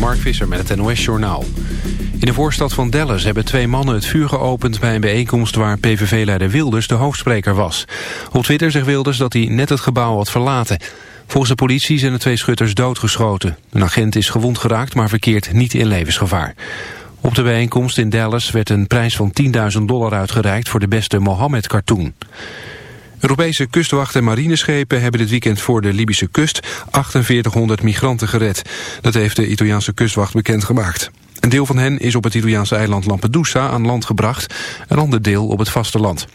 Mark Visser met het NOS-journaal. In de voorstad van Dallas hebben twee mannen het vuur geopend... bij een bijeenkomst waar PVV-leider Wilders de hoofdspreker was. Op Twitter zegt Wilders dat hij net het gebouw had verlaten. Volgens de politie zijn de twee schutters doodgeschoten. Een agent is gewond geraakt, maar verkeert niet in levensgevaar. Op de bijeenkomst in Dallas werd een prijs van 10.000 dollar uitgereikt... voor de beste Mohammed-cartoon. Europese kustwacht en marineschepen hebben dit weekend voor de Libische kust 4800 migranten gered. Dat heeft de Italiaanse kustwacht bekendgemaakt. Een deel van hen is op het Italiaanse eiland Lampedusa aan land gebracht, een ander deel op het vasteland.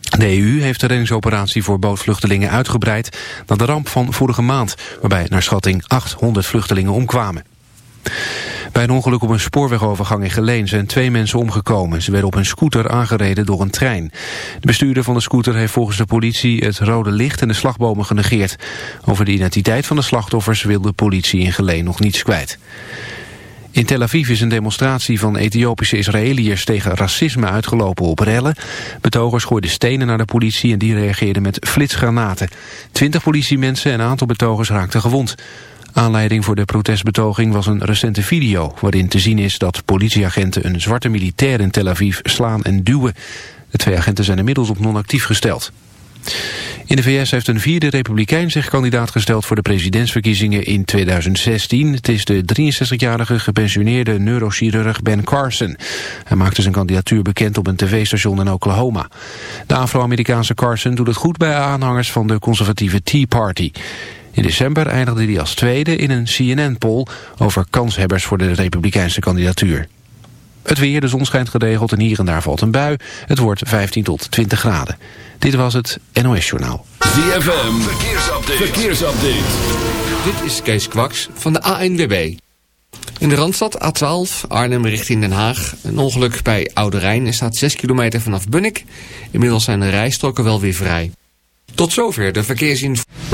De EU heeft de reddingsoperatie voor bootvluchtelingen uitgebreid naar de ramp van vorige maand, waarbij naar schatting 800 vluchtelingen omkwamen. Bij een ongeluk op een spoorwegovergang in Geleen zijn twee mensen omgekomen. Ze werden op een scooter aangereden door een trein. De bestuurder van de scooter heeft volgens de politie het rode licht en de slagbomen genegeerd. Over de identiteit van de slachtoffers wil de politie in Geleen nog niets kwijt. In Tel Aviv is een demonstratie van Ethiopische Israëliërs tegen racisme uitgelopen op rellen. Betogers gooiden stenen naar de politie en die reageerden met flitsgranaten. Twintig politiemensen en een aantal betogers raakten gewond. Aanleiding voor de protestbetoging was een recente video... waarin te zien is dat politieagenten een zwarte militair in Tel Aviv slaan en duwen. De twee agenten zijn inmiddels op non-actief gesteld. In de VS heeft een vierde republikein zich kandidaat gesteld voor de presidentsverkiezingen in 2016. Het is de 63-jarige gepensioneerde neurochirurg Ben Carson. Hij maakte zijn kandidatuur bekend op een tv-station in Oklahoma. De Afro-Amerikaanse Carson doet het goed bij aanhangers van de conservatieve Tea Party. In december eindigde hij als tweede in een CNN-poll over kanshebbers voor de republikeinse kandidatuur. Het weer, de zon schijnt geregeld en hier en daar valt een bui. Het wordt 15 tot 20 graden. Dit was het NOS Journaal. ZFM, verkeersupdate. verkeersupdate. Dit is Kees Kwaks van de ANWB. In de Randstad A12, Arnhem richting Den Haag. Een ongeluk bij Oude Rijn. Er staat 6 kilometer vanaf Bunnik. Inmiddels zijn de rijstroken wel weer vrij. Tot zover de verkeersinformatie.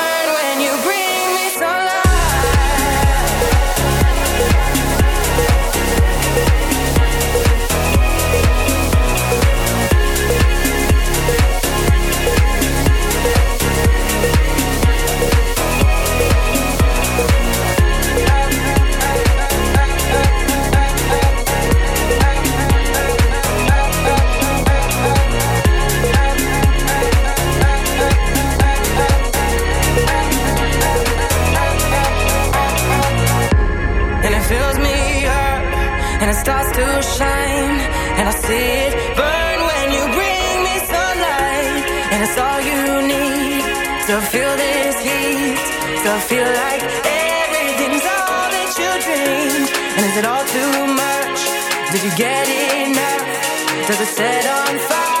feel this heat. To feel like everything's all that you dreamed. And is it all too much? Did you get enough? Does it set on fire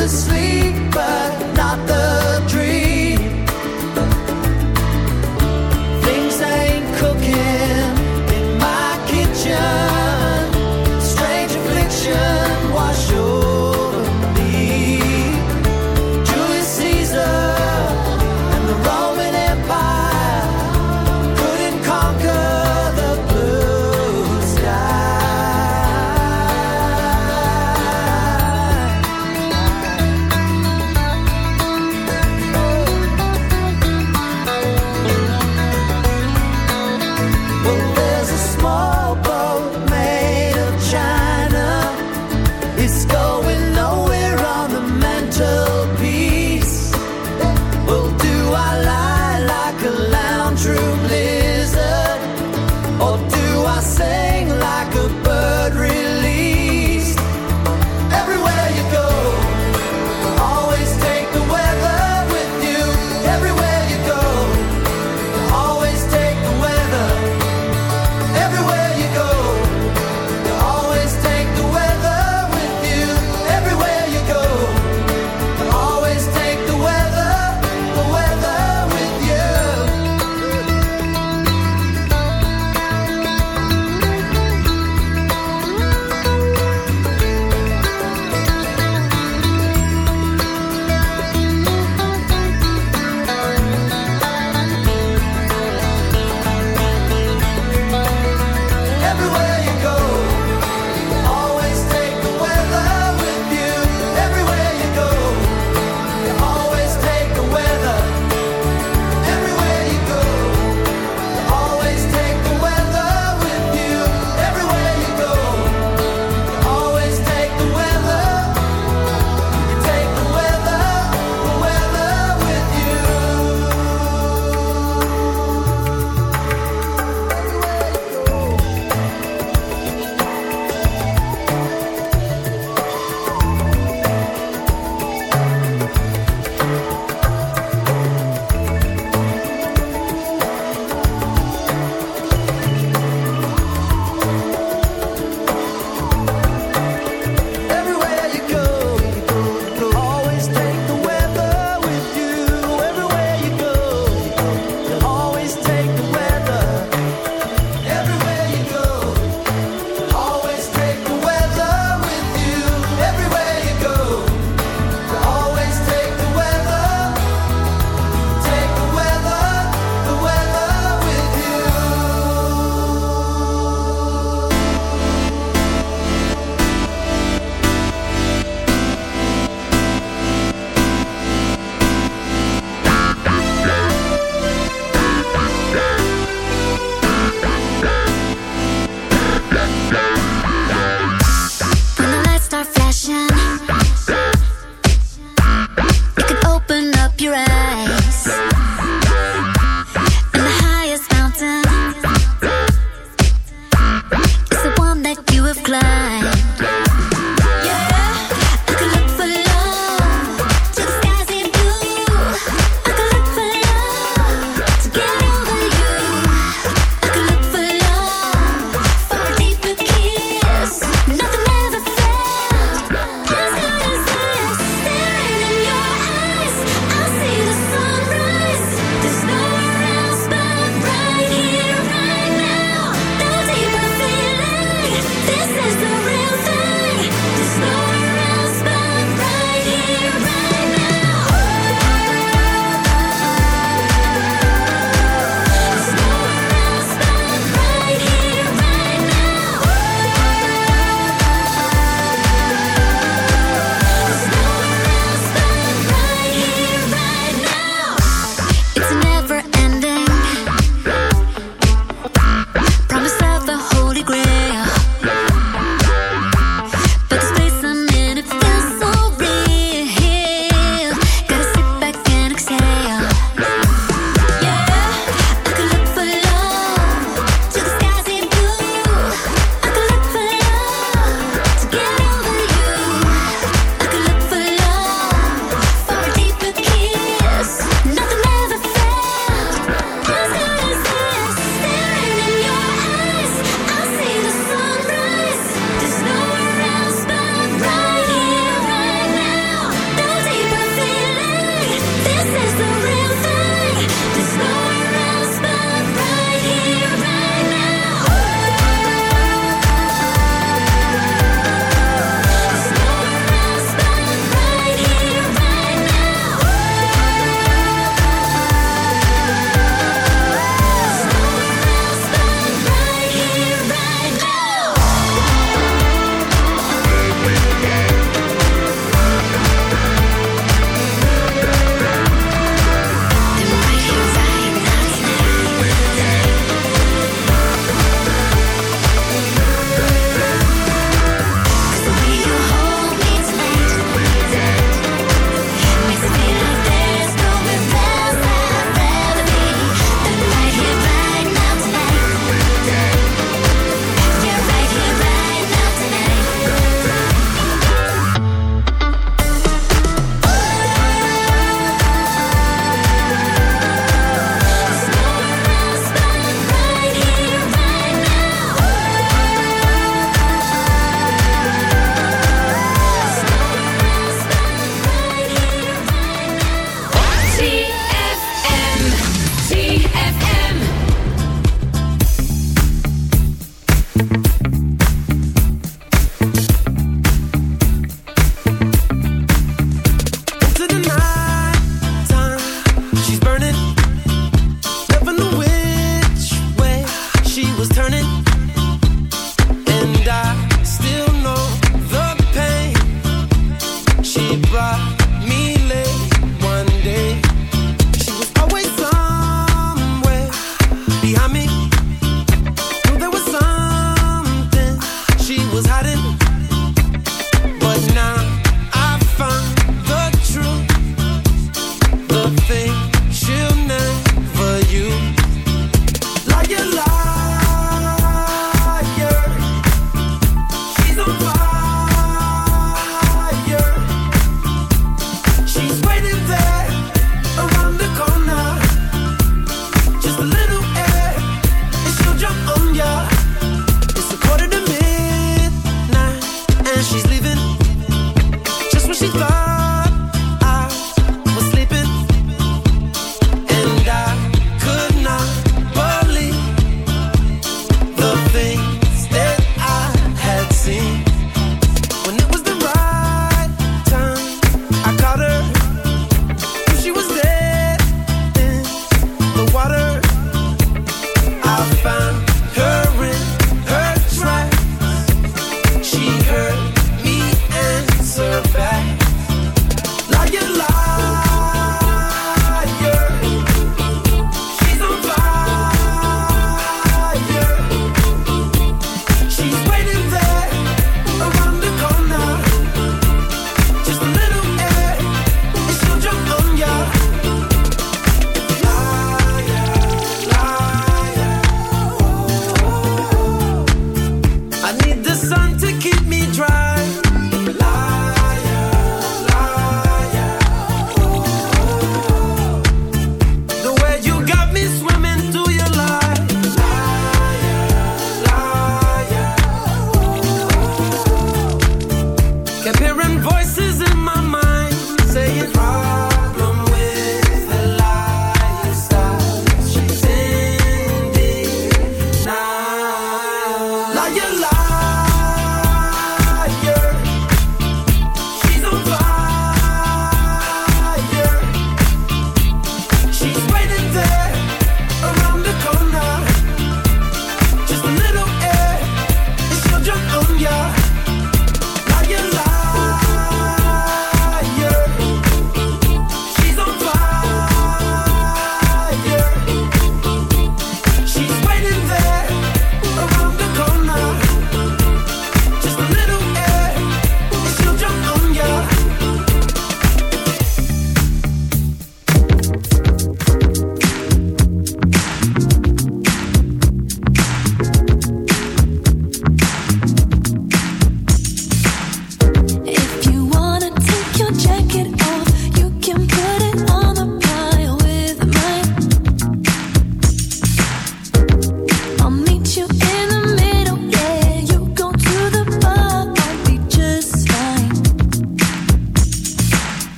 the sleep, but not the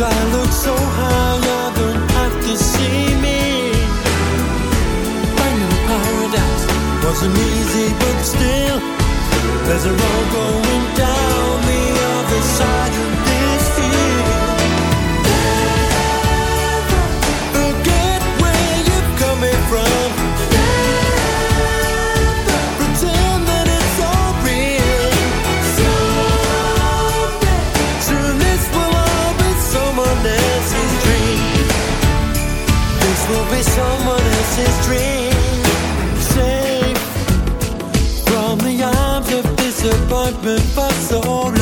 I look so high, I don't have to see me. Paradise wasn't easy, but still, there's a road going down the been for so long.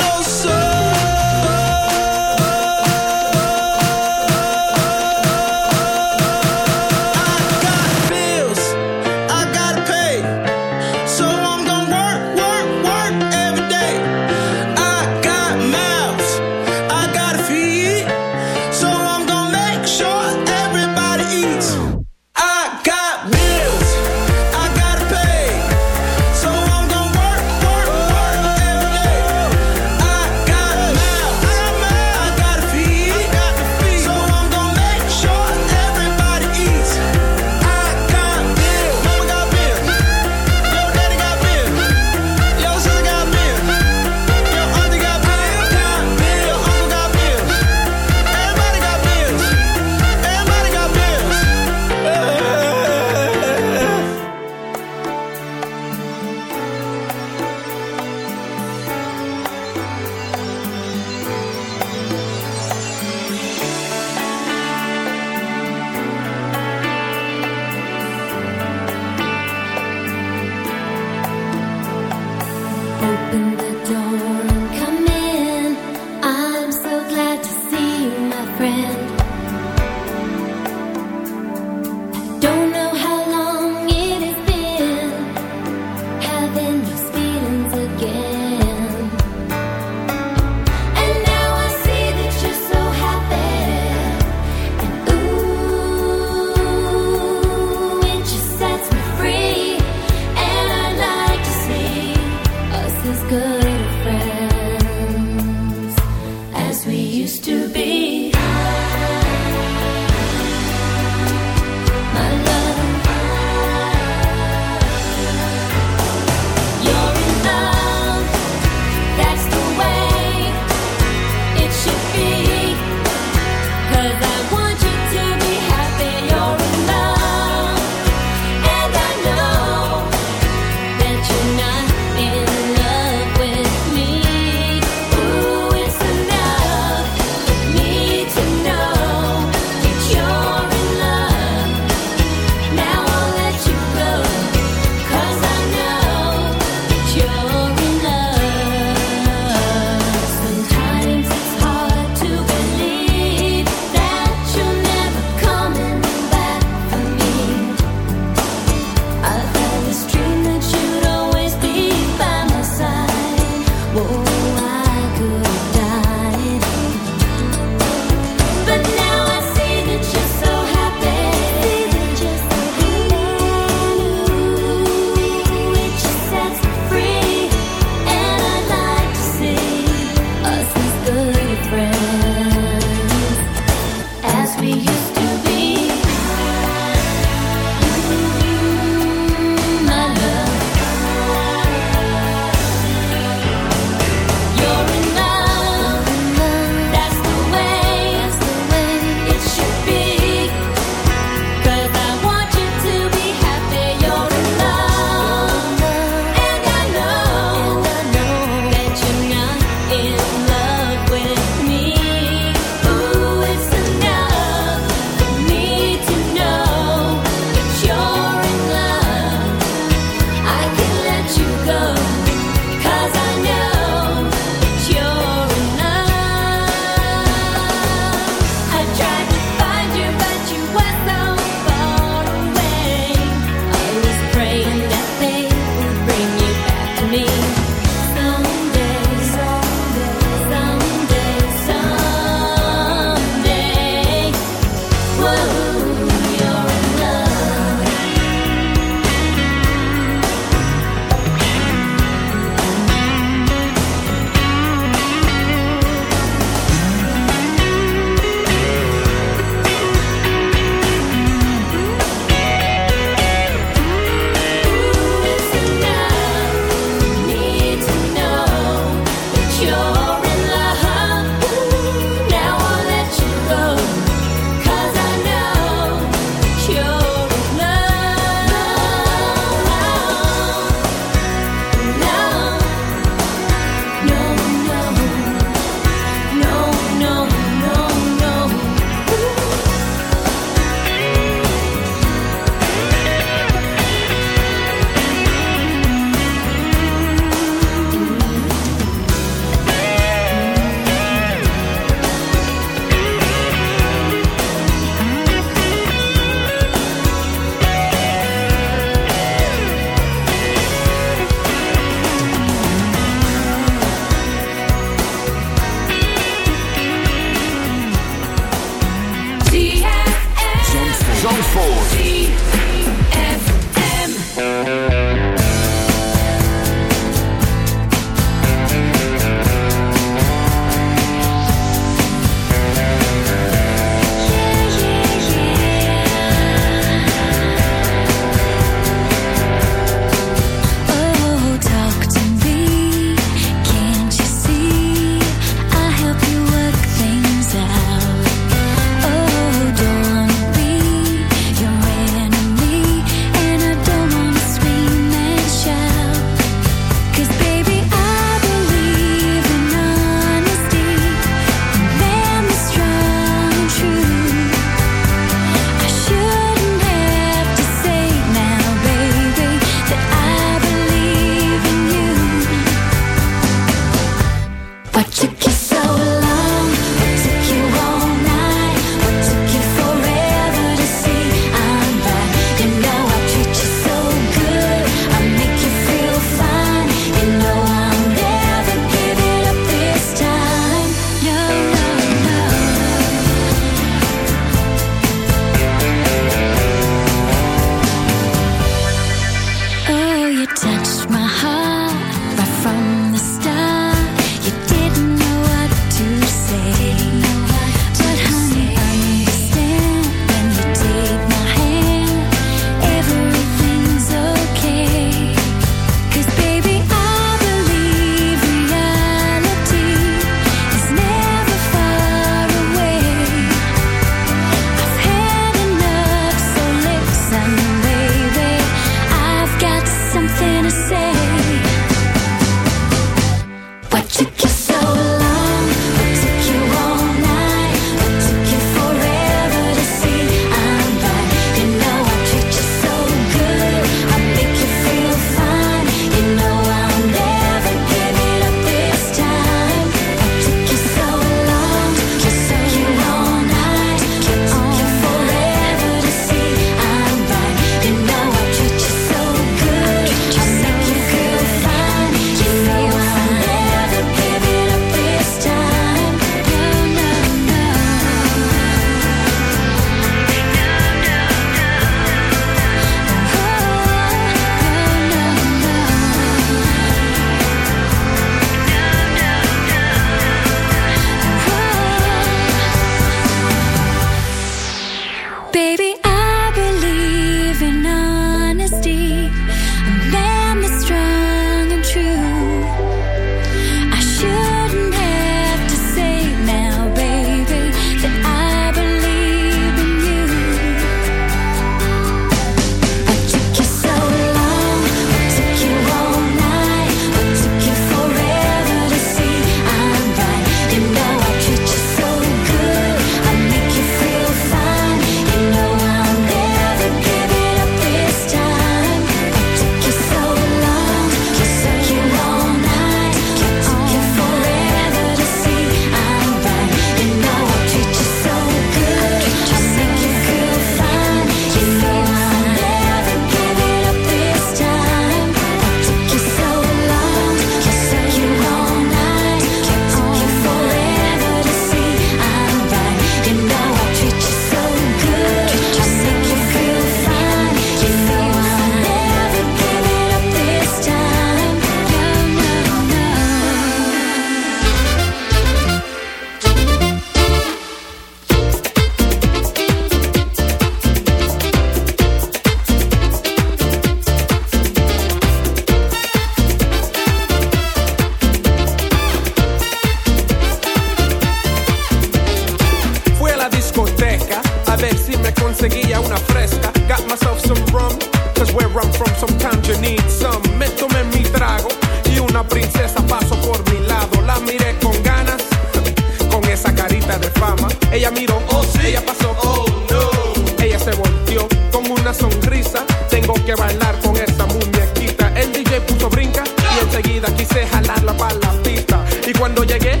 sonrisa. Tengo que bailar con esta muñequita. El DJ puso brinca y enseguida quise jalarla para la pista. Y cuando llegué,